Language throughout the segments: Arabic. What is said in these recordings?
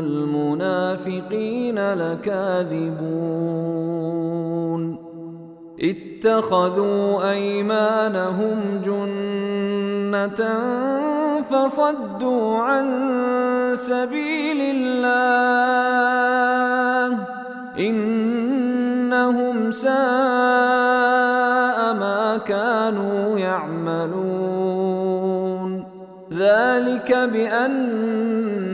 المنافقين لكاذبون. اتخذوا أيمانهم جنة فصدوا عن سبيل الله. إنهم ساء ما كانوا يعملون. ذلك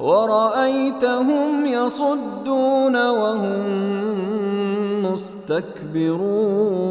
ورأيتهم يصدون وهم مستكبرون.